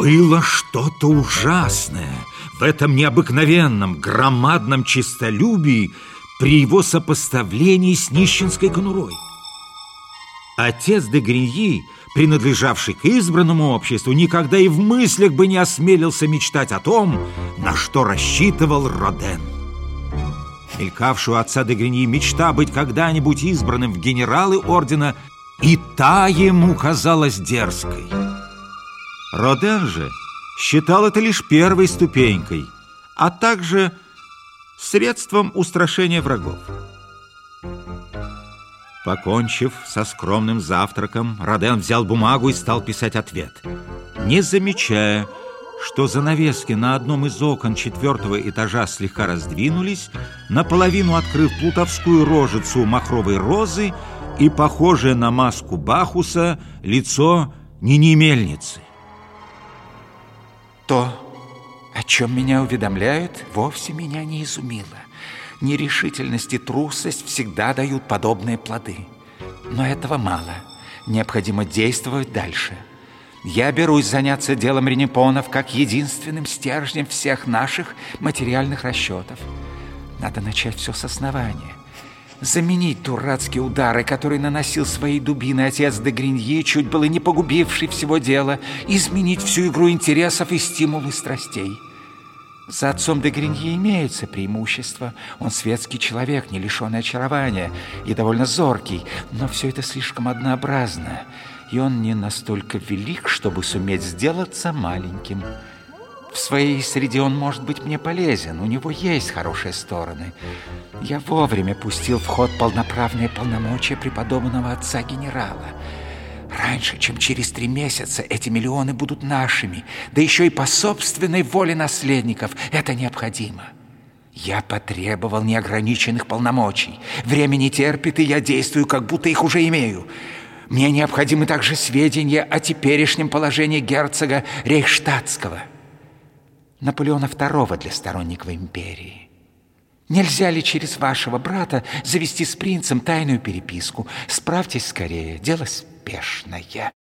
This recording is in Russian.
Было что-то ужасное в этом необыкновенном, громадном честолюбии при его сопоставлении с нищенской конурой. Отец де Гриньи, принадлежавший к избранному обществу, никогда и в мыслях бы не осмелился мечтать о том, на что рассчитывал Роден. Мелькавшую отца де Гриньи мечта быть когда-нибудь избранным в генералы ордена и та ему казалась дерзкой. Роден же считал это лишь первой ступенькой, а также средством устрашения врагов. Покончив со скромным завтраком, Роден взял бумагу и стал писать ответ, не замечая, что занавески на одном из окон четвертого этажа слегка раздвинулись, наполовину открыв плутовскую рожицу махровой розы и похожее на маску Бахуса лицо Нини Мельницы. То, о чем меня уведомляют, вовсе меня не изумило. Нерешительность и трусость всегда дают подобные плоды. Но этого мало. Необходимо действовать дальше. Я берусь заняться делом Ренепонов как единственным стержнем всех наших материальных расчетов. Надо начать все с основания. Заменить дурацкие удары, которые наносил своей дубиной отец де Гриньи, чуть было не погубивший всего дела, изменить всю игру интересов и стимулы страстей. За отцом де Гриньи имеются преимущества. Он светский человек, не лишенный очарования и довольно зоркий, но все это слишком однообразно, и он не настолько велик, чтобы суметь сделаться маленьким. В своей среде он может быть мне полезен, у него есть хорошие стороны. Я вовремя пустил в ход полноправные полномочия преподобного отца генерала. Раньше, чем через три месяца, эти миллионы будут нашими, да еще и по собственной воле наследников. Это необходимо. Я потребовал неограниченных полномочий. Время не терпит, и я действую, как будто их уже имею. Мне необходимы также сведения о теперешнем положении герцога Рейхштадтского – Наполеона II для сторонников империи. Нельзя ли через вашего брата завести с принцем тайную переписку? Справьтесь скорее, дело спешное.